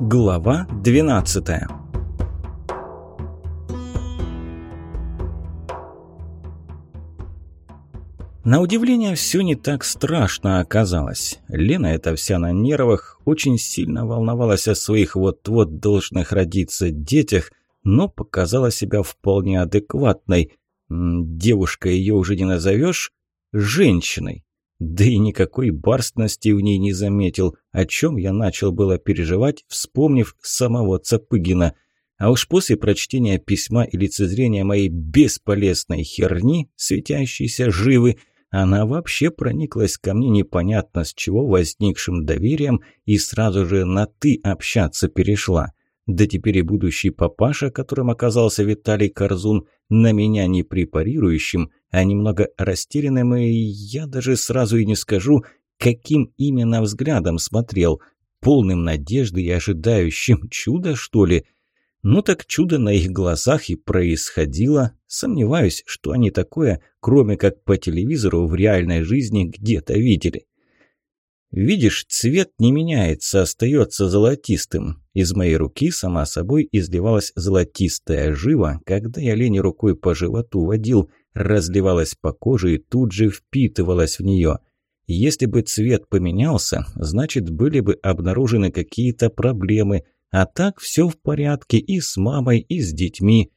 Глава 12 На удивление, все не так страшно оказалось. Лена, эта вся на нервах, очень сильно волновалась о своих вот-вот должных родиться детях, но показала себя вполне адекватной. Девушка ее уже не назовешь женщиной. Да и никакой барстности в ней не заметил, о чем я начал было переживать, вспомнив самого Цапыгина. А уж после прочтения письма и лицезрения моей бесполезной херни, светящейся живы, она вообще прониклась ко мне непонятно с чего возникшим доверием и сразу же на «ты» общаться перешла. Да теперь и будущий папаша, которым оказался Виталий Корзун, на меня не препарирующим, а немного растерянным, и я даже сразу и не скажу, каким именно взглядом смотрел, полным надежды и ожидающим чуда, что ли? Ну так чудо на их глазах и происходило. Сомневаюсь, что они такое, кроме как по телевизору, в реальной жизни где-то видели. Видишь, цвет не меняется, остается золотистым. Из моей руки сама собой изливалась золотистая жива, когда я Лене рукой по животу водил, разливалась по коже и тут же впитывалась в нее. Если бы цвет поменялся, значит, были бы обнаружены какие-то проблемы, а так все в порядке и с мамой, и с детьми.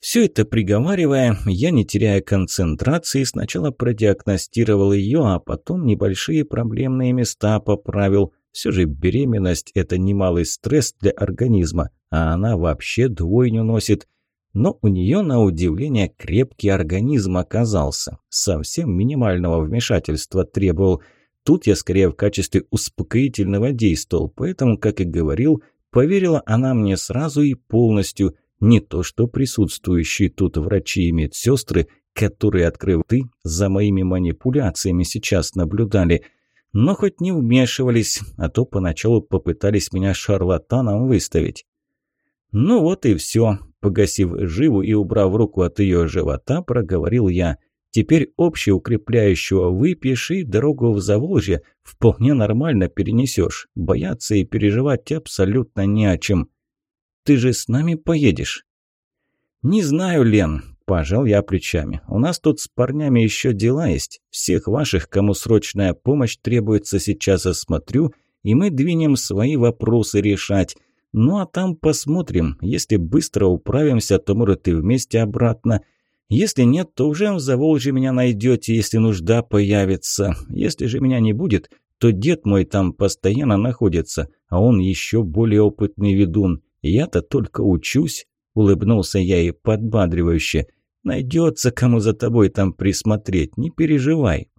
Все это приговаривая, я, не теряя концентрации, сначала продиагностировал ее, а потом небольшие проблемные места поправил. Все же беременность – это немалый стресс для организма, а она вообще двойню носит. Но у нее, на удивление, крепкий организм оказался. Совсем минимального вмешательства требовал. Тут я скорее в качестве успокоительного действовал, поэтому, как и говорил, поверила она мне сразу и полностью – не то что присутствующие тут врачи и медсестры, которые, открыв ты, за моими манипуляциями сейчас наблюдали, но хоть не вмешивались, а то поначалу попытались меня шарлатаном выставить. Ну вот и все. Погасив живу и убрав руку от ее живота, проговорил я. Теперь общеукрепляющего выпьешь и дорогу в Заволжье вполне нормально перенесешь. Бояться и переживать абсолютно не о чем. Ты же с нами поедешь?» «Не знаю, Лен», – пожал я плечами. «У нас тут с парнями еще дела есть. Всех ваших, кому срочная помощь требуется, сейчас осмотрю, и мы двинем свои вопросы решать. Ну а там посмотрим. Если быстро управимся, то, может, и вместе обратно. Если нет, то уже в Заволжье меня найдете, если нужда появится. Если же меня не будет, то дед мой там постоянно находится, а он еще более опытный ведун. Я-то только учусь, улыбнулся я ей подбадривающе. Найдется, кому за тобой там присмотреть, не переживай.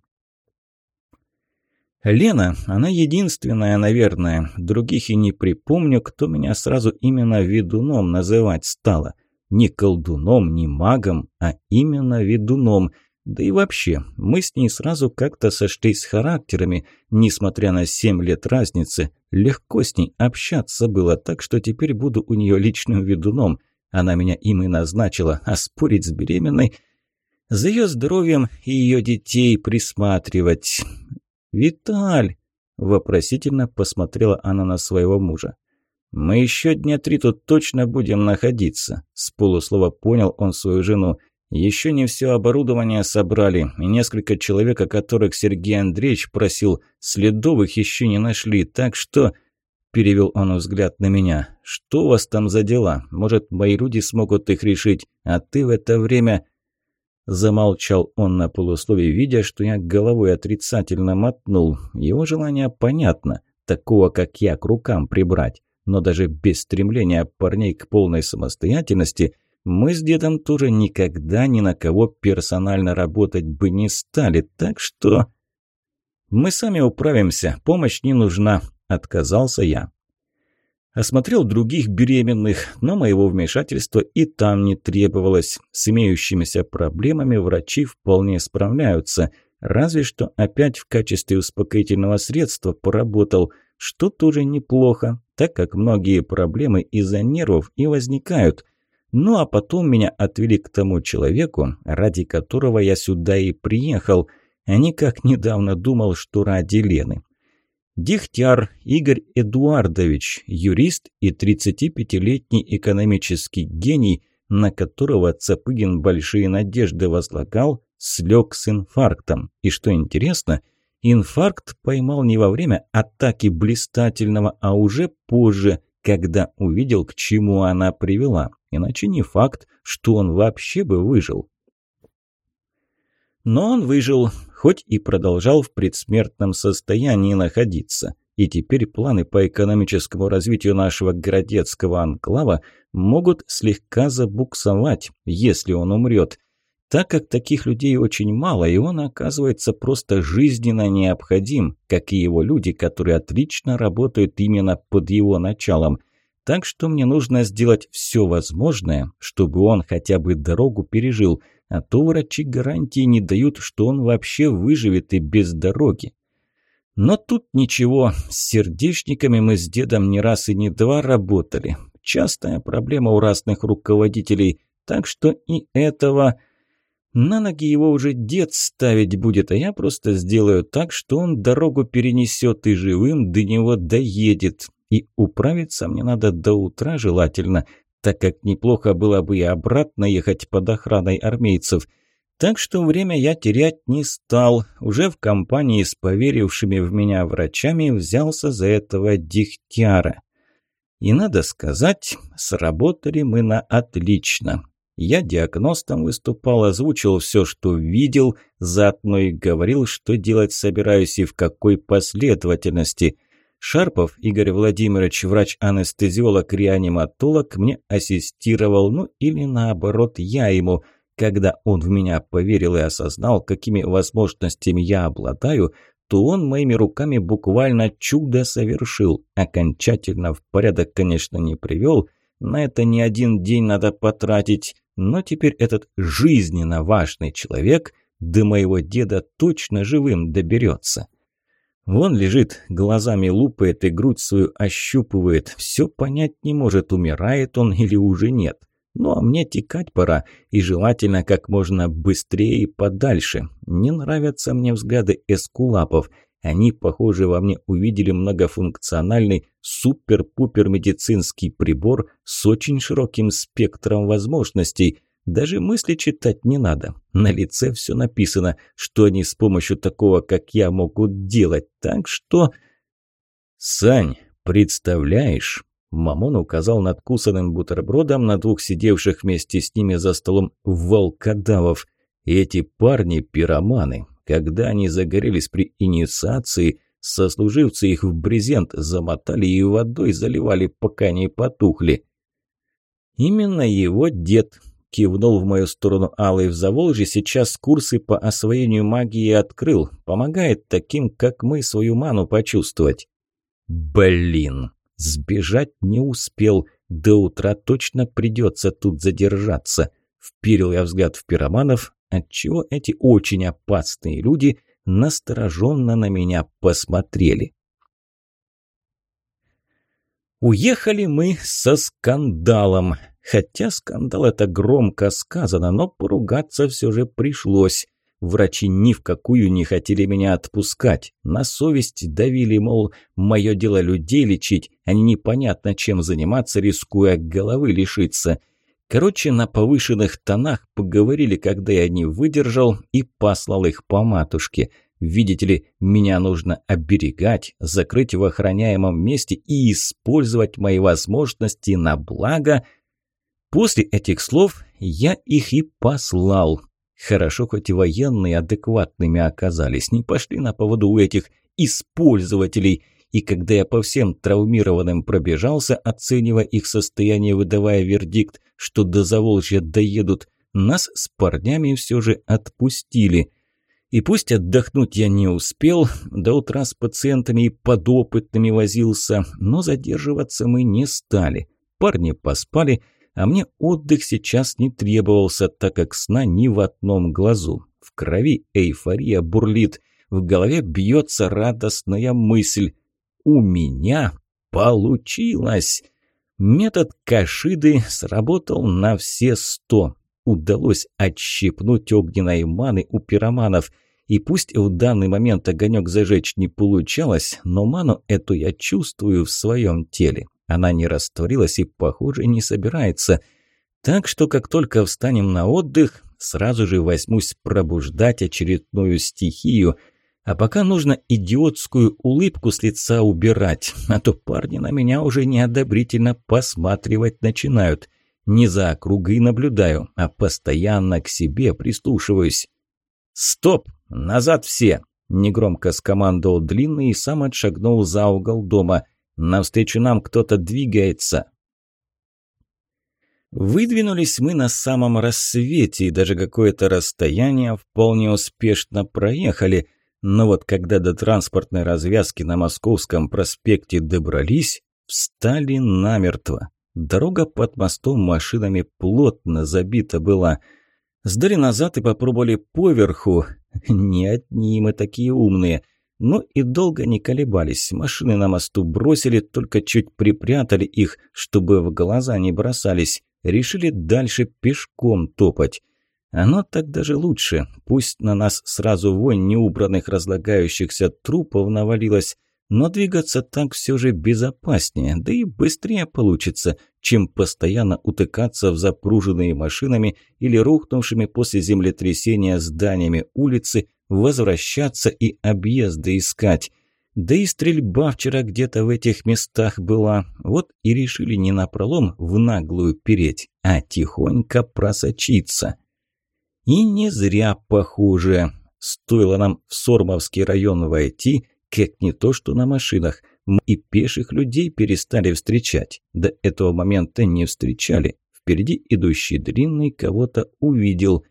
Лена, она единственная, наверное. Других и не припомню, кто меня сразу именно ведуном называть стала. Не колдуном, не магом, а именно ведуном – да и вообще, мы с ней сразу как-то сошлись с характерами, несмотря на семь лет разницы. Легко с ней общаться было, так что теперь буду у нее личным ведуном. Она меня им и назначила, а спорить с беременной... За ее здоровьем и ее детей присматривать. «Виталь!» – вопросительно посмотрела она на своего мужа. «Мы еще дня три тут точно будем находиться», – с полуслова понял он свою жену. Еще не все оборудование собрали, и несколько человек, о которых Сергей Андреевич просил, следовых еще не нашли, так что...» Перевел он взгляд на меня. «Что у вас там за дела? Может, мои люди смогут их решить, а ты в это время...» Замолчал он на полусловие, видя, что я головой отрицательно мотнул. Его желание понятно, такого, как я, к рукам прибрать. Но даже без стремления парней к полной самостоятельности – мы с дедом тоже никогда ни на кого персонально работать бы не стали, так что... «Мы сами управимся, помощь не нужна», – отказался я. Осмотрел других беременных, но моего вмешательства и там не требовалось. С имеющимися проблемами врачи вполне справляются. Разве что опять в качестве успокоительного средства поработал, что тоже неплохо, так как многие проблемы из-за нервов и возникают – ну а потом меня отвели к тому человеку, ради которого я сюда и приехал, а не как недавно думал, что ради Лены. Дихтяр Игорь Эдуардович, юрист и 35-летний экономический гений, на которого Цапыгин большие надежды возлагал, слег с инфарктом. И что интересно, инфаркт поймал не во время атаки блистательного, а уже позже, когда увидел, к чему она привела. Иначе не факт, что он вообще бы выжил. Но он выжил, хоть и продолжал в предсмертном состоянии находиться. И теперь планы по экономическому развитию нашего городецкого анклава могут слегка забуксовать, если он умрет, так как таких людей очень мало, и он оказывается просто жизненно необходим, как и его люди, которые отлично работают именно под его началом. Так что мне нужно сделать все возможное, чтобы он хотя бы дорогу пережил, а то врачи гарантии не дают, что он вообще выживет и без дороги. Но тут ничего, с сердечниками мы с дедом не раз и не два работали. Частая проблема у разных руководителей, так что и этого... На ноги его уже дед ставить будет, а я просто сделаю так, что он дорогу перенесет и живым до него доедет. И управиться мне надо до утра желательно, так как неплохо было бы и обратно ехать под охраной армейцев. Так что время я терять не стал. Уже в компании с поверившими в меня врачами взялся за этого дихтяра. И надо сказать, сработали мы на отлично. Я диагностом выступал, озвучил все, что видел, заодно и говорил, что делать собираюсь и в какой последовательности – Шарпов Игорь Владимирович, врач-анестезиолог, реаниматолог, мне ассистировал, ну или наоборот, я ему. Когда он в меня поверил и осознал, какими возможностями я обладаю, то он моими руками буквально чудо совершил. Окончательно в порядок, конечно, не привел, на это не один день надо потратить, но теперь этот жизненно важный человек до моего деда точно живым доберется. Вон лежит, глазами лупает и грудь свою ощупывает. Все понять не может, умирает он или уже нет. Ну а мне текать пора, и желательно как можно быстрее и подальше. Не нравятся мне взгляды эскулапов. Они, похоже, во мне увидели многофункциональный супер-пупер медицинский прибор с очень широким спектром возможностей – даже мысли читать не надо. На лице все написано, что они с помощью такого, как я, могут делать. Так что... «Сань, представляешь?» Мамон указал надкусанным бутербродом на двух сидевших вместе с ними за столом волкодавов. «Эти парни – пироманы. Когда они загорелись при инициации, сослуживцы их в брезент замотали и водой заливали, пока не потухли». Именно его дед Кивнул в мою сторону Алый в Заволжье, сейчас курсы по освоению магии открыл. Помогает таким, как мы, свою ману почувствовать. Блин, сбежать не успел. До утра точно придется тут задержаться. Вперил я взгляд в пироманов, отчего эти очень опасные люди настороженно на меня посмотрели. Уехали мы со скандалом. Хотя скандал это громко сказано, но поругаться все же пришлось. Врачи ни в какую не хотели меня отпускать. На совесть давили, мол, мое дело людей лечить, а не непонятно чем заниматься, рискуя головы лишиться. Короче, на повышенных тонах поговорили, когда я не выдержал и послал их по матушке. Видите ли, меня нужно оберегать, закрыть в охраняемом месте и использовать мои возможности на благо – После этих слов я их и послал. Хорошо, хоть и военные адекватными оказались, не пошли на поводу у этих использователей. И когда я по всем травмированным пробежался, оценивая их состояние, выдавая вердикт, что до Заволжья доедут, нас с парнями все же отпустили. И пусть отдохнуть я не успел, до утра с пациентами и подопытными возился, но задерживаться мы не стали. Парни поспали, а мне отдых сейчас не требовался, так как сна ни в одном глазу. В крови эйфория бурлит, в голове бьется радостная мысль. «У меня получилось!» Метод Кашиды сработал на все сто. Удалось отщипнуть огненной маны у пироманов. И пусть в данный момент огонек зажечь не получалось, но ману эту я чувствую в своем теле. Она не растворилась и, похоже, не собирается. Так что, как только встанем на отдых, сразу же возьмусь пробуждать очередную стихию. А пока нужно идиотскую улыбку с лица убирать, а то парни на меня уже неодобрительно посматривать начинают. Не за округой наблюдаю, а постоянно к себе прислушиваюсь. «Стоп! Назад все!» – негромко скомандовал Длинный и сам отшагнул за угол дома. «Навстречу нам кто-то двигается!» Выдвинулись мы на самом рассвете и даже какое-то расстояние вполне успешно проехали, но вот когда до транспортной развязки на Московском проспекте добрались, встали намертво. Дорога под мостом машинами плотно забита была. Сдали назад и попробовали поверху. Не одни мы такие умные. Но и долго не колебались. Машины на мосту бросили, только чуть припрятали их, чтобы в глаза не бросались. Решили дальше пешком топать. Оно так даже лучше. Пусть на нас сразу вонь неубранных разлагающихся трупов навалилась, но двигаться так все же безопаснее, да и быстрее получится, чем постоянно утыкаться в запруженные машинами или рухнувшими после землетрясения зданиями улицы, возвращаться и объезды искать. Да и стрельба вчера где-то в этих местах была, вот и решили не напролом в наглую переть, а тихонько просочиться. И не зря похоже. Стоило нам в Сормовский район войти – как не то, что на машинах. Мы и пеших людей перестали встречать. До этого момента не встречали. Впереди идущий длинный кого-то увидел.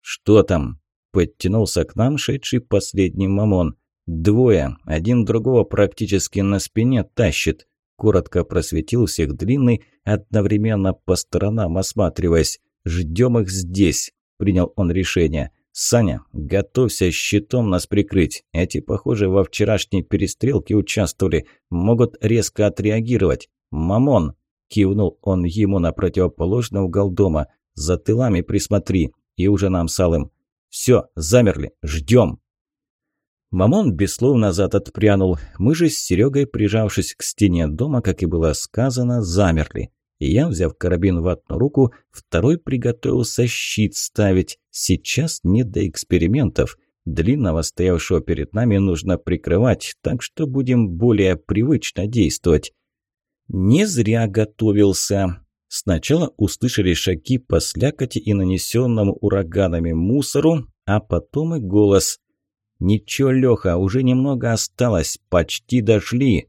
«Что там?» – подтянулся к нам шедший последний мамон. «Двое. Один другого практически на спине тащит». Коротко просветил всех длинный, одновременно по сторонам осматриваясь. «Ждем их здесь», – принял он решение. «Саня, готовься щитом нас прикрыть. Эти, похоже, во вчерашней перестрелке участвовали. Могут резко отреагировать. Мамон!» – кивнул он ему на противоположный угол дома. «За тылами присмотри. И уже нам с Алым. Все, замерли. Ждем!» Мамон без слов назад отпрянул. Мы же с Серегой, прижавшись к стене дома, как и было сказано, замерли. И я, взяв карабин в одну руку, второй приготовился щит ставить. Сейчас не до экспериментов. Длинного, стоявшего перед нами, нужно прикрывать, так что будем более привычно действовать. Не зря готовился. Сначала услышали шаги по слякоти и нанесенному ураганами мусору, а потом и голос. «Ничего, Леха, уже немного осталось, почти дошли».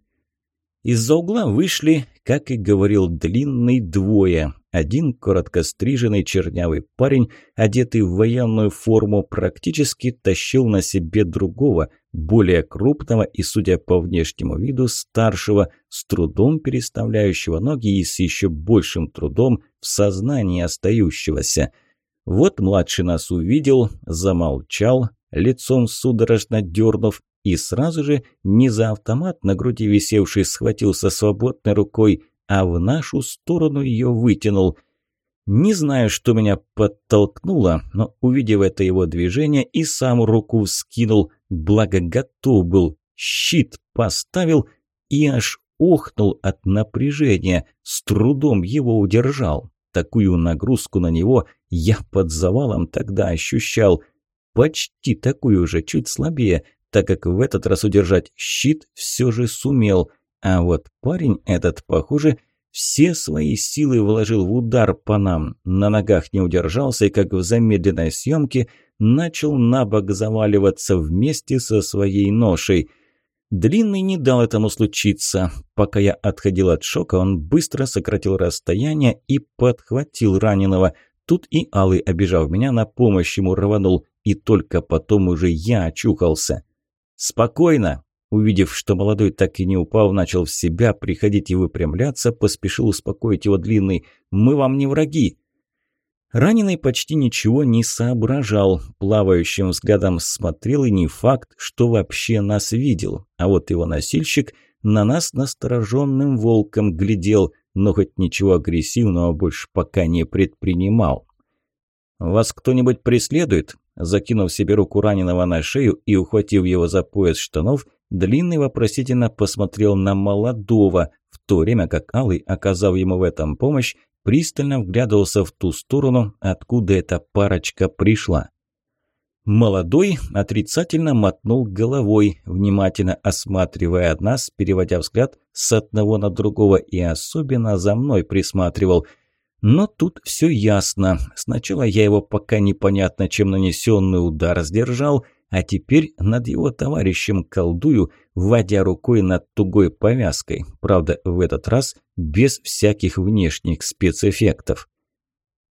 Из-за угла вышли, как и говорил длинный, двое. Один коротко стриженный чернявый парень, одетый в военную форму, практически тащил на себе другого, более крупного и, судя по внешнему виду, старшего, с трудом переставляющего ноги и с еще большим трудом в сознании остающегося. Вот младший нас увидел, замолчал, лицом судорожно дернув, и сразу же не за автомат на груди висевший схватился свободной рукой, а в нашу сторону ее вытянул. Не знаю, что меня подтолкнуло, но, увидев это его движение, и сам руку вскинул, благо готов был, щит поставил и аж охнул от напряжения, с трудом его удержал. Такую нагрузку на него я под завалом тогда ощущал. Почти такую же, чуть слабее, так как в этот раз удержать щит все же сумел. А вот парень этот, похоже, все свои силы вложил в удар по нам. На ногах не удержался и, как в замедленной съемке, начал на бок заваливаться вместе со своей ношей. Длинный не дал этому случиться. Пока я отходил от шока, он быстро сократил расстояние и подхватил раненого. Тут и Алый, обижав меня, на помощь ему рванул, и только потом уже я очухался. «Спокойно!» Увидев, что молодой так и не упал, начал в себя приходить и выпрямляться, поспешил успокоить его длинный. «Мы вам не враги!» Раненый почти ничего не соображал, плавающим взглядом смотрел и не факт, что вообще нас видел. А вот его носильщик на нас настороженным волком глядел, но хоть ничего агрессивного больше пока не предпринимал. «Вас кто-нибудь преследует?» Закинув себе руку раненого на шею и ухватив его за пояс штанов, Длинный вопросительно посмотрел на молодого, в то время как Алый, оказав ему в этом помощь, пристально вглядывался в ту сторону, откуда эта парочка пришла. Молодой отрицательно мотнул головой, внимательно осматривая нас, переводя взгляд с одного на другого и особенно за мной присматривал. Но тут все ясно. Сначала я его пока непонятно чем нанесенный удар сдержал, а теперь над его товарищем колдую, вводя рукой над тугой повязкой. Правда, в этот раз без всяких внешних спецэффектов.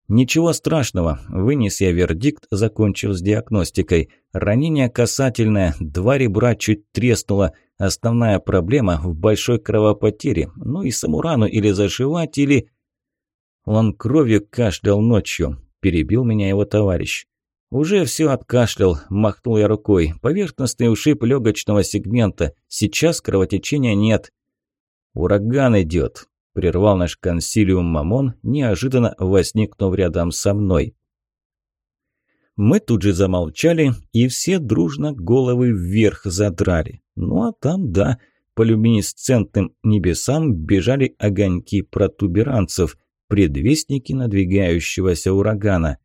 «Ничего страшного», – вынес я вердикт, закончив с диагностикой. «Ранение касательное, два ребра чуть треснуло. Основная проблема в большой кровопотере. Ну и саму рану или зашивать, или...» Он кровью кашлял ночью, перебил меня его товарищ. «Уже все откашлял», – махнул я рукой. «Поверхностный ушиб легочного сегмента. Сейчас кровотечения нет». «Ураган идет», – прервал наш консилиум Мамон, неожиданно возникнув рядом со мной. Мы тут же замолчали, и все дружно головы вверх задрали. Ну а там, да, по люминесцентным небесам бежали огоньки протуберанцев, предвестники надвигающегося урагана.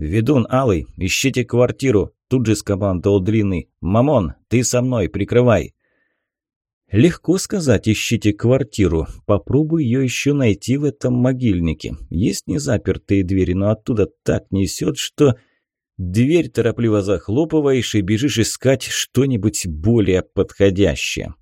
«Ведун Алый, ищите квартиру!» Тут же скомандовал Длинный. «Мамон, ты со мной, прикрывай!» Легко сказать, ищите квартиру. Попробуй ее еще найти в этом могильнике. Есть незапертые двери, но оттуда так несет, что... Дверь торопливо захлопываешь и бежишь искать что-нибудь более подходящее.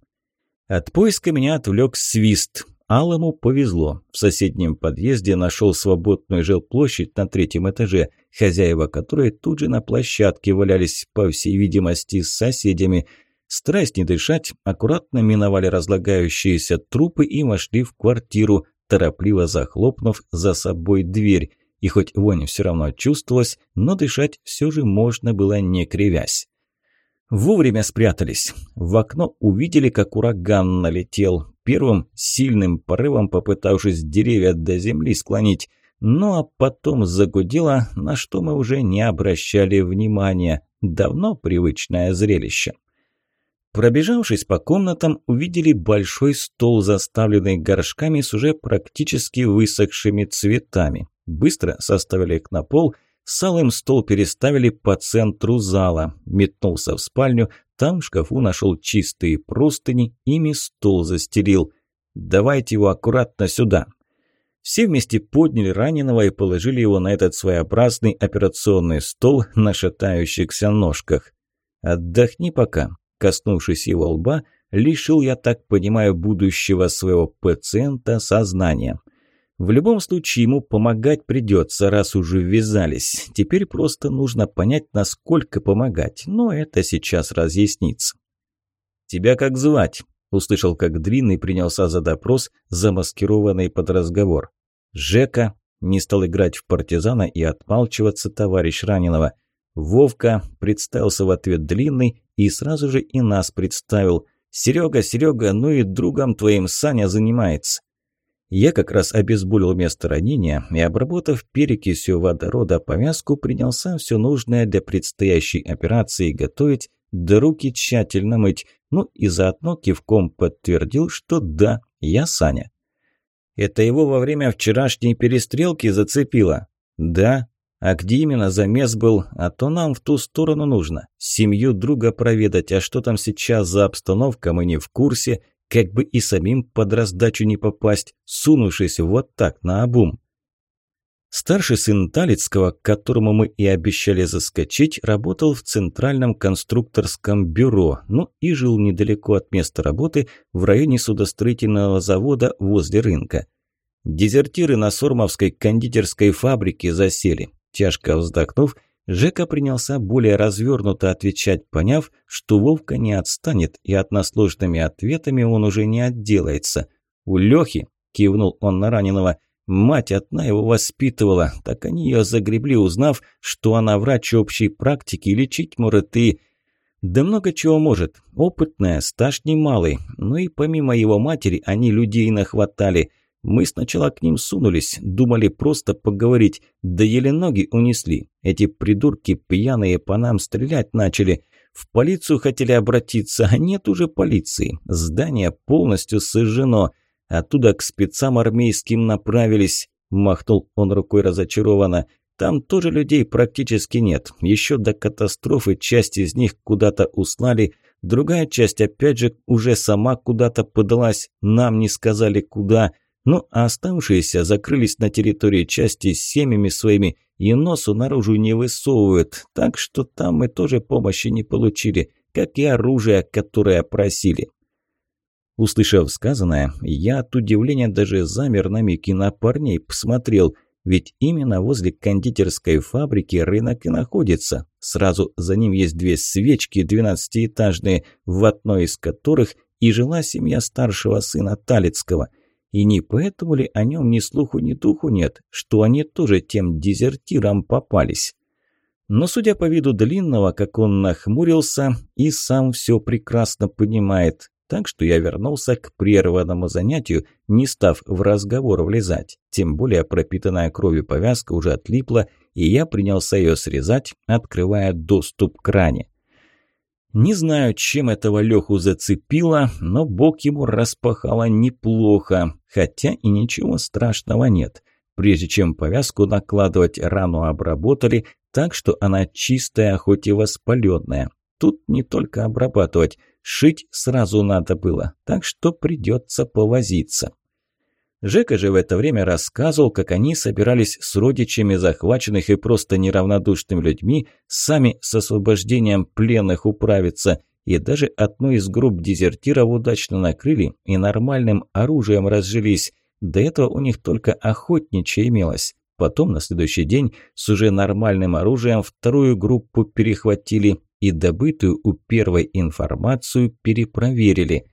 От поиска меня отвлек свист. Алому повезло. В соседнем подъезде нашел свободную жилплощадь на третьем этаже, хозяева которой тут же на площадке валялись, по всей видимости, с соседями. Стараясь не дышать, аккуратно миновали разлагающиеся трупы и вошли в квартиру, торопливо захлопнув за собой дверь. И хоть вонь все равно чувствовалась, но дышать все же можно было не кривясь. Вовремя спрятались. В окно увидели, как ураган налетел первым сильным порывом попытавшись деревья до земли склонить. Ну а потом загудело, на что мы уже не обращали внимания. Давно привычное зрелище. Пробежавшись по комнатам, увидели большой стол, заставленный горшками с уже практически высохшими цветами. Быстро составили их на пол – Салым стол переставили по центру зала. Метнулся в спальню, там в шкафу нашел чистые простыни, ими стол застелил. «Давайте его аккуратно сюда». Все вместе подняли раненого и положили его на этот своеобразный операционный стол на шатающихся ножках. «Отдохни пока», – коснувшись его лба, лишил, я так понимаю, будущего своего пациента сознания. В любом случае ему помогать придется, раз уже ввязались. Теперь просто нужно понять, насколько помогать, но это сейчас разъяснится. «Тебя как звать?» – услышал, как Длинный принялся за допрос, замаскированный под разговор. «Жека» – не стал играть в партизана и отмалчиваться товарищ раненого. «Вовка» – представился в ответ Длинный и сразу же и нас представил. «Серега, Серега, ну и другом твоим Саня занимается». Я как раз обезболил место ранения и, обработав перекисью водорода повязку, принялся все нужное для предстоящей операции готовить, да руки тщательно мыть, ну и заодно кивком подтвердил, что да, я Саня. «Это его во время вчерашней перестрелки зацепило?» «Да. А где именно замес был? А то нам в ту сторону нужно. Семью друга проведать, а что там сейчас за обстановка, мы не в курсе, как бы и самим под раздачу не попасть, сунувшись вот так на обум. Старший сын Талицкого, к которому мы и обещали заскочить, работал в Центральном конструкторском бюро, ну и жил недалеко от места работы в районе судостроительного завода возле рынка. Дезертиры на Сормовской кондитерской фабрике засели. Тяжко вздохнув, Жека принялся более развернуто отвечать, поняв, что Вовка не отстанет, и односложными ответами он уже не отделается. «У Лёхи», – кивнул он на раненого, – «мать одна его воспитывала, так они ее загребли, узнав, что она врач общей практики, лечить может и...» Да много чего может. Опытная, стаж немалый. Ну и помимо его матери они людей нахватали. Мы сначала к ним сунулись, думали просто поговорить, да еле ноги унесли. Эти придурки пьяные по нам стрелять начали. В полицию хотели обратиться, а нет уже полиции. Здание полностью сожжено. Оттуда к спецам армейским направились. Махнул он рукой разочарованно. Там тоже людей практически нет. Еще до катастрофы часть из них куда-то услали, другая часть опять же уже сама куда-то подалась, нам не сказали куда. Ну а оставшиеся закрылись на территории части с семьями своими и носу наружу не высовывают, так что там мы тоже помощи не получили, как и оружие, которое просили. Услышав сказанное, я от удивления даже замер на миг и на парней посмотрел – ведь именно возле кондитерской фабрики рынок и находится. Сразу за ним есть две свечки двенадцатиэтажные, в одной из которых и жила семья старшего сына Талицкого. И не поэтому ли о нем ни слуху, ни духу нет, что они тоже тем дезертирам попались? Но судя по виду длинного, как он нахмурился, и сам все прекрасно понимает. Так что я вернулся к прерванному занятию, не став в разговор влезать. Тем более пропитанная кровью повязка уже отлипла, и я принялся ее срезать, открывая доступ к ране. Не знаю, чем этого Леху зацепило, но бок ему распахало неплохо, хотя и ничего страшного нет. Прежде чем повязку накладывать, рану обработали, так что она чистая, хоть и воспаленная. Тут не только обрабатывать, шить сразу надо было, так что придется повозиться. Жека же в это время рассказывал, как они собирались с родичами захваченных и просто неравнодушными людьми сами с освобождением пленных управиться, и даже одну из групп дезертиров удачно накрыли и нормальным оружием разжились. До этого у них только охотничье имелось. Потом на следующий день с уже нормальным оружием вторую группу перехватили и добытую у первой информацию перепроверили.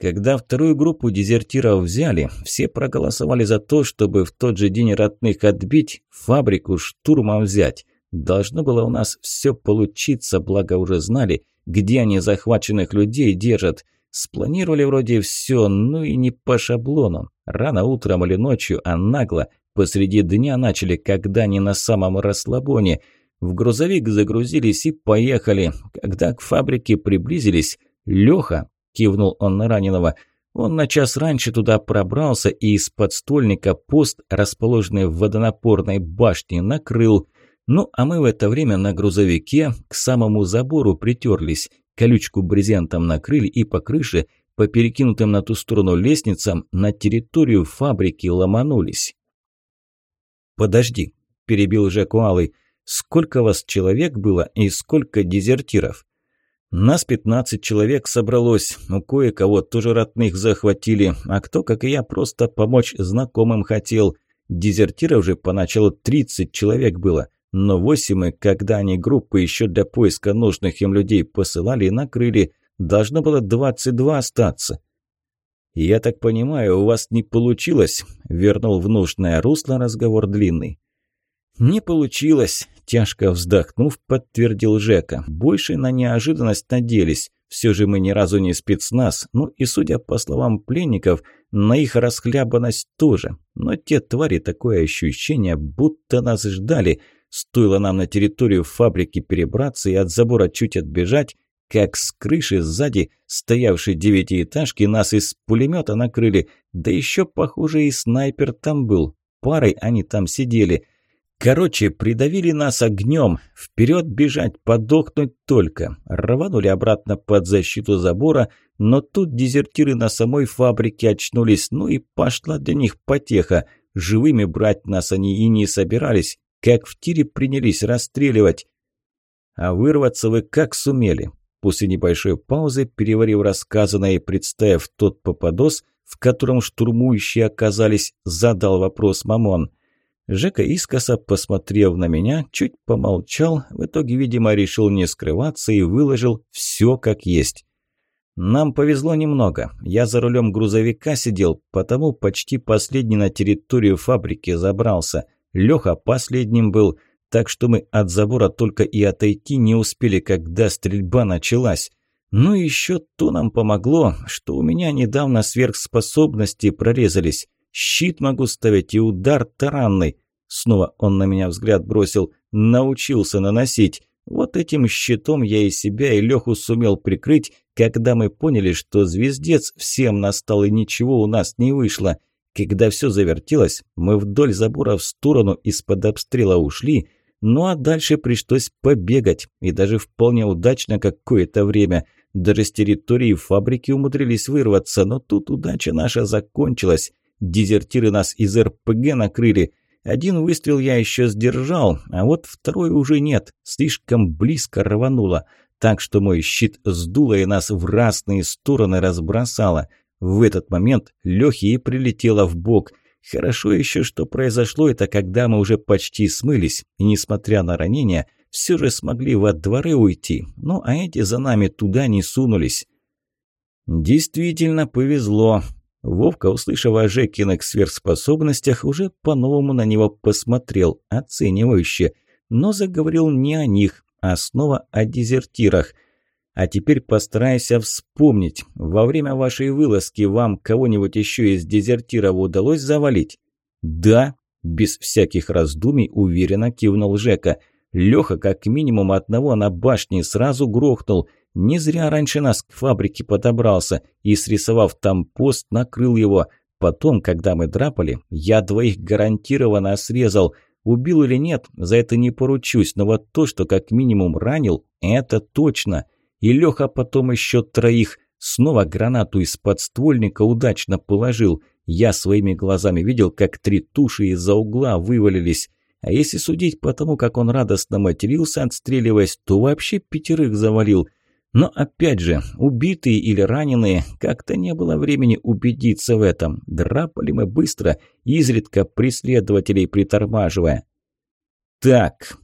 Когда вторую группу дезертиров взяли, все проголосовали за то, чтобы в тот же день родных отбить, фабрику штурмом взять. Должно было у нас все получиться, благо уже знали, где они захваченных людей держат. Спланировали вроде все, ну и не по шаблону. Рано утром или ночью, а нагло, посреди дня начали, когда не на самом расслабоне – в грузовик загрузились и поехали. Когда к фабрике приблизились, Леха, кивнул он на раненого, он на час раньше туда пробрался и из подствольника пост, расположенный в водонапорной башне, накрыл. Ну, а мы в это время на грузовике к самому забору притерлись, колючку брезентом накрыли и по крыше, по перекинутым на ту сторону лестницам, на территорию фабрики ломанулись. «Подожди», – перебил Жеку Алый, – Сколько вас человек было и сколько дезертиров? Нас 15 человек собралось, у кое-кого тоже родных захватили, а кто, как и я, просто помочь знакомым хотел. Дезертиров же поначалу 30 человек было, но 8 когда они группы еще для поиска нужных им людей посылали и накрыли, должно было 22 остаться. «Я так понимаю, у вас не получилось?» – вернул в нужное русло разговор длинный. «Не получилось», – тяжко вздохнув, подтвердил Жека. «Больше на неожиданность надеялись. Все же мы ни разу не спецназ, ну и, судя по словам пленников, на их расхлябанность тоже. Но те твари такое ощущение, будто нас ждали. Стоило нам на территорию фабрики перебраться и от забора чуть отбежать, как с крыши сзади стоявшей девятиэтажки нас из пулемета накрыли, да еще, похоже, и снайпер там был. Парой они там сидели – Короче, придавили нас огнем. Вперед бежать, подохнуть только. Рванули обратно под защиту забора, но тут дезертиры на самой фабрике очнулись, ну и пошла для них потеха. Живыми брать нас они и не собирались, как в тире принялись расстреливать. А вырваться вы как сумели? После небольшой паузы, переварив рассказанное и представив тот попадос, в котором штурмующие оказались, задал вопрос Мамон – Жека искоса, посмотрев на меня, чуть помолчал, в итоге, видимо, решил не скрываться и выложил все как есть. Нам повезло немного. Я за рулем грузовика сидел, потому почти последний на территорию фабрики забрался. Леха последним был, так что мы от забора только и отойти не успели, когда стрельба началась. Ну и еще то нам помогло, что у меня недавно сверхспособности прорезались. Щит могу ставить и удар таранный. Снова он на меня взгляд бросил. Научился наносить. Вот этим щитом я и себя, и Леху сумел прикрыть, когда мы поняли, что звездец всем настал и ничего у нас не вышло. Когда все завертелось, мы вдоль забора в сторону из-под обстрела ушли, ну а дальше пришлось побегать, и даже вполне удачно какое-то время. Даже с территории фабрики умудрились вырваться, но тут удача наша закончилась. Дезертиры нас из РПГ накрыли. Один выстрел я еще сдержал, а вот второй уже нет, слишком близко рвануло. Так что мой щит сдуло и нас в разные стороны разбросало. В этот момент Лехе и прилетело в бок. Хорошо еще, что произошло это, когда мы уже почти смылись, и, несмотря на ранения, все же смогли во дворы уйти. Ну, а эти за нами туда не сунулись. Действительно повезло. Вовка, услышав о Жекиных сверхспособностях, уже по-новому на него посмотрел, оценивающе, но заговорил не о них, а снова о дезертирах – а теперь постарайся вспомнить, во время вашей вылазки вам кого-нибудь еще из дезертиров удалось завалить? Да, без всяких раздумий уверенно кивнул Жека. Леха как минимум одного на башне сразу грохнул. Не зря раньше нас к фабрике подобрался и, срисовав там пост, накрыл его. Потом, когда мы драпали, я двоих гарантированно срезал. Убил или нет, за это не поручусь, но вот то, что как минимум ранил, это точно – и Леха потом еще троих. Снова гранату из подствольника удачно положил. Я своими глазами видел, как три туши из-за угла вывалились. А если судить по тому, как он радостно матерился, отстреливаясь, то вообще пятерых завалил. Но опять же, убитые или раненые, как-то не было времени убедиться в этом. Драпали мы быстро, изредка преследователей притормаживая. «Так,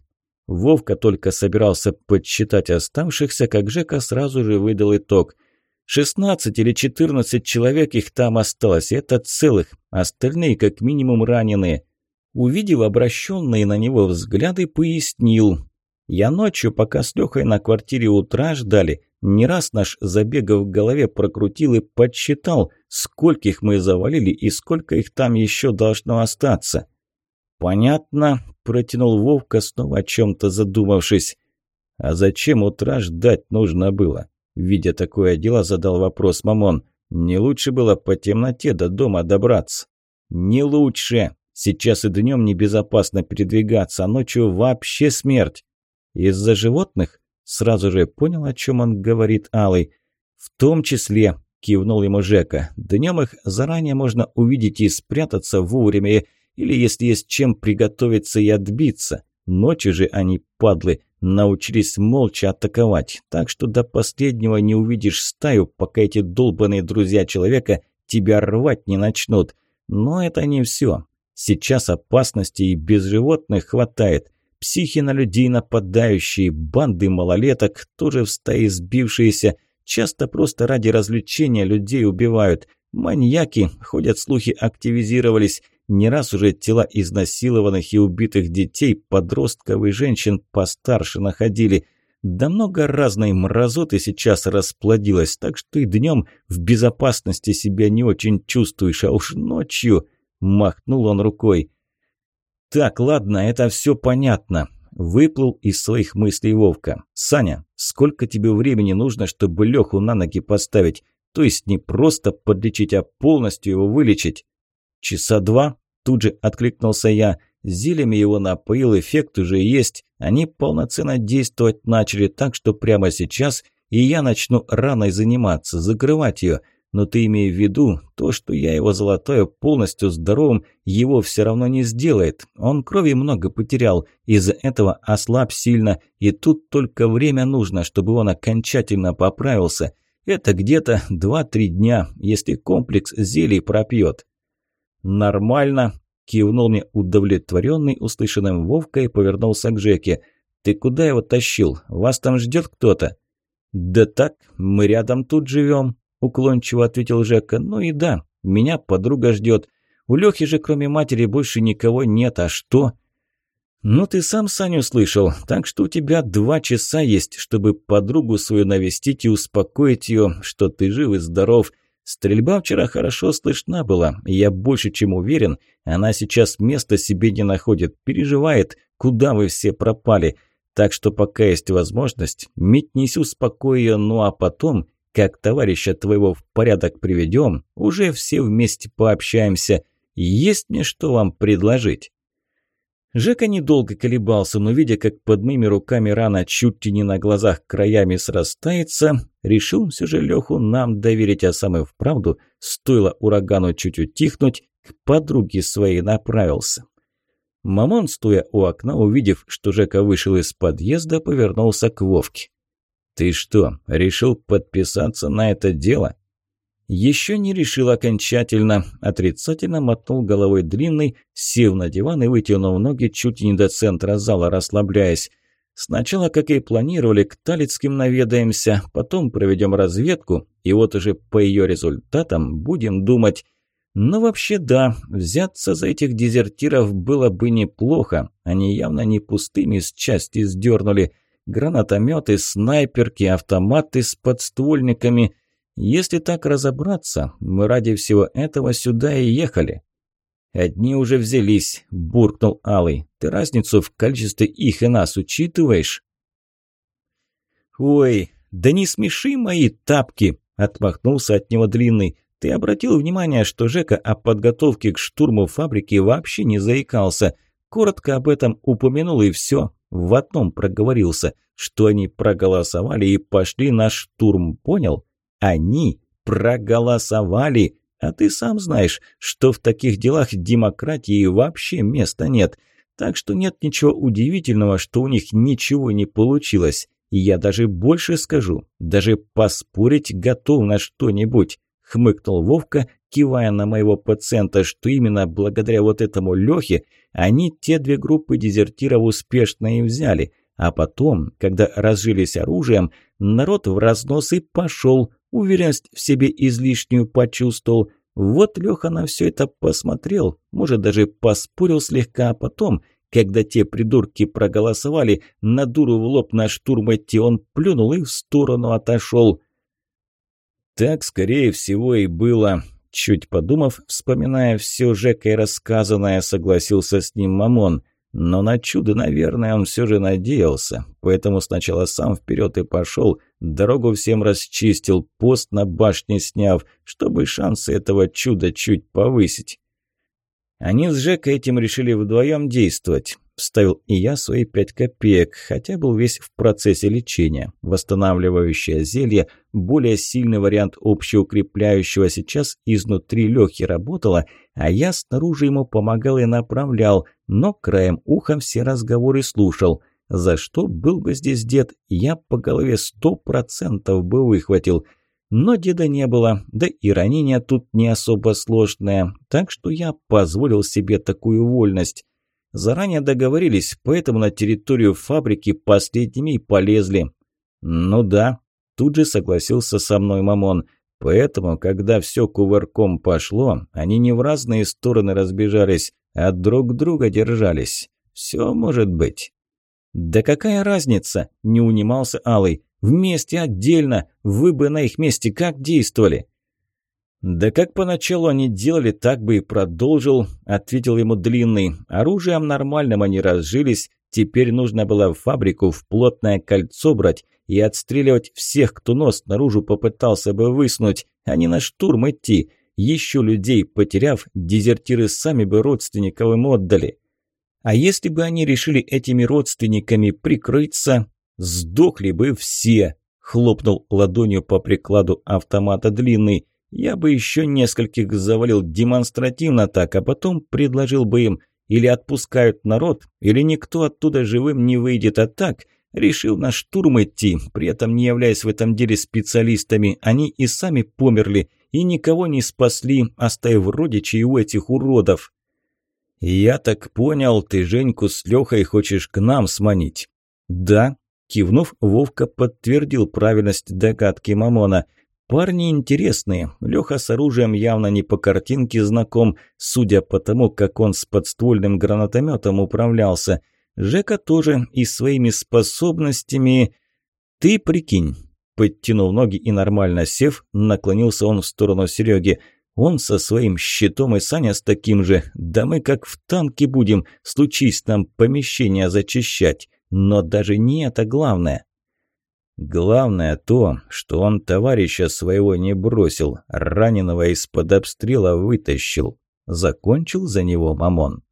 Вовка только собирался подсчитать оставшихся, как Жека сразу же выдал итог. «Шестнадцать или четырнадцать человек их там осталось, это целых, остальные как минимум раненые». Увидев обращенные на него взгляды, пояснил. «Я ночью, пока с Лехой на квартире утра ждали, не раз наш забег в голове прокрутил и подсчитал, скольких мы завалили и сколько их там еще должно остаться». «Понятно», – протянул Вовка, снова о чем-то задумавшись. «А зачем утра ждать нужно было?» Видя такое дело, задал вопрос Мамон. «Не лучше было по темноте до дома добраться?» «Не лучше. Сейчас и днем небезопасно передвигаться, а ночью вообще смерть». «Из-за животных?» Сразу же понял, о чем он говорит Алый. «В том числе», – кивнул ему Жека. «Днем их заранее можно увидеть и спрятаться вовремя, или если есть чем приготовиться и отбиться. Ночью же они, падлы, научились молча атаковать, так что до последнего не увидишь стаю, пока эти долбанные друзья человека тебя рвать не начнут. Но это не все. Сейчас опасности и без животных хватает. Психи на людей нападающие, банды малолеток, тоже в стае сбившиеся, часто просто ради развлечения людей убивают. Маньяки, ходят слухи, активизировались. Не раз уже тела изнасилованных и убитых детей, подростков и женщин постарше находили. Да много разной мразоты сейчас расплодилось, так что и днем в безопасности себя не очень чувствуешь, а уж ночью... Махнул он рукой. «Так, ладно, это все понятно», – выплыл из своих мыслей Вовка. «Саня, сколько тебе времени нужно, чтобы Леху на ноги поставить? То есть не просто подлечить, а полностью его вылечить?» «Часа два?» – тут же откликнулся я. «Зельями его напоил, эффект уже есть. Они полноценно действовать начали, так что прямо сейчас и я начну раной заниматься, закрывать ее. Но ты имей в виду, то, что я его золотое полностью здоровым, его все равно не сделает. Он крови много потерял, из-за этого ослаб сильно, и тут только время нужно, чтобы он окончательно поправился. Это где-то 2-3 дня, если комплекс зелий пропьет». «Нормально», – кивнул мне удовлетворенный услышанным Вовка и повернулся к Жеке. «Ты куда его тащил? Вас там ждет кто-то?» «Да так, мы рядом тут живем», – уклончиво ответил Жека. «Ну и да, меня подруга ждет. У Лехи же кроме матери больше никого нет, а что?» «Ну ты сам Саню слышал, так что у тебя два часа есть, чтобы подругу свою навестить и успокоить ее, что ты жив и здоров. Стрельба вчера хорошо слышна была, я больше чем уверен, она сейчас места себе не находит, переживает, куда вы все пропали. Так что пока есть возможность, метнись успокой ее, ну а потом, как товарища твоего в порядок приведем, уже все вместе пообщаемся. Есть мне что вам предложить?» Жека недолго колебался, но видя, как под моими руками рана чуть ли не на глазах краями срастается, решил все же Леху нам доверить, а сам и вправду, стоило урагану чуть утихнуть, к подруге своей направился. Мамон, стоя у окна, увидев, что Жека вышел из подъезда, повернулся к Вовке. «Ты что, решил подписаться на это дело?» «Еще не решил окончательно», – отрицательно мотнул головой длинный, сев на диван и вытянув ноги чуть не до центра зала, расслабляясь. «Сначала, как и планировали, к Талицким наведаемся, потом проведем разведку, и вот уже по ее результатам будем думать. Но вообще да, взяться за этих дезертиров было бы неплохо, они явно не пустыми с части сдернули. Гранатометы, снайперки, автоматы с подствольниками – если так разобраться, мы ради всего этого сюда и ехали. Одни уже взялись, буркнул Алый. Ты разницу в количестве их и нас учитываешь? Ой, да не смеши мои тапки, отмахнулся от него длинный. Ты обратил внимание, что Жека о подготовке к штурму фабрики вообще не заикался. Коротко об этом упомянул и все. В одном проговорился, что они проголосовали и пошли на штурм, понял? Они проголосовали, а ты сам знаешь, что в таких делах демократии вообще места нет. Так что нет ничего удивительного, что у них ничего не получилось. И я даже больше скажу, даже поспорить готов на что-нибудь. Хмыкнул Вовка, кивая на моего пациента, что именно благодаря вот этому Лехе они те две группы дезертиров успешно и взяли. А потом, когда разжились оружием, народ в разнос и пошел, уверенность в себе излишнюю почувствовал. Вот Леха на все это посмотрел, может, даже поспорил слегка, а потом, когда те придурки проголосовали, на дуру в лоб на штурм идти, он плюнул и в сторону отошел. Так, скорее всего, и было. Чуть подумав, вспоминая все Жекой рассказанное, согласился с ним Мамон – но на чудо, наверное, он все же надеялся, поэтому сначала сам вперед и пошел, дорогу всем расчистил, пост на башне сняв, чтобы шансы этого чуда чуть повысить. Они с Жекой этим решили вдвоем действовать. Вставил и я свои пять копеек, хотя был весь в процессе лечения. Восстанавливающее зелье, более сильный вариант общеукрепляющего сейчас изнутри Лехи работало, а я снаружи ему помогал и направлял, но краем уха все разговоры слушал. За что был бы здесь дед, я по голове сто процентов бы выхватил. Но деда не было, да и ранение тут не особо сложное, так что я позволил себе такую вольность. Заранее договорились, поэтому на территорию фабрики последними полезли. Ну да, тут же согласился со мной Мамон. Поэтому, когда все кувырком пошло, они не в разные стороны разбежались, а друг друга держались. Все может быть. «Да какая разница?» – не унимался Алый. «Вместе отдельно. Вы бы на их месте как действовали?» «Да как поначалу они делали, так бы и продолжил», – ответил ему Длинный. «Оружием нормальным они разжились, теперь нужно было в фабрику в плотное кольцо брать и отстреливать всех, кто нос наружу попытался бы высунуть, а не на штурм идти. Еще людей потеряв, дезертиры сами бы родственников им отдали. А если бы они решили этими родственниками прикрыться, сдохли бы все», – хлопнул ладонью по прикладу автомата Длинный. Я бы еще нескольких завалил демонстративно так, а потом предложил бы им или отпускают народ, или никто оттуда живым не выйдет, а так решил на штурм идти, при этом не являясь в этом деле специалистами, они и сами померли, и никого не спасли, оставив родичей у этих уродов. «Я так понял, ты Женьку с Лехой хочешь к нам сманить?» «Да», – кивнув, Вовка подтвердил правильность догадки Мамона – Парни интересные. Леха с оружием явно не по картинке знаком, судя по тому, как он с подствольным гранатометом управлялся. Жека тоже и своими способностями... Ты прикинь, Подтянув ноги и нормально сев, наклонился он в сторону Сереги. Он со своим щитом и Саня с таким же. Да мы как в танке будем, случись нам помещение зачищать. Но даже не это главное. Главное то, что он товарища своего не бросил, раненого из-под обстрела вытащил. Закончил за него Мамон.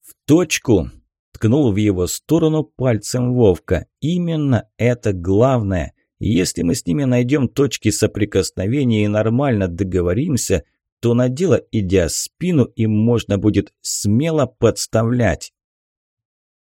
«В точку!» – ткнул в его сторону пальцем Вовка. «Именно это главное. Если мы с ними найдем точки соприкосновения и нормально договоримся, то на дело, идя спину, им можно будет смело подставлять».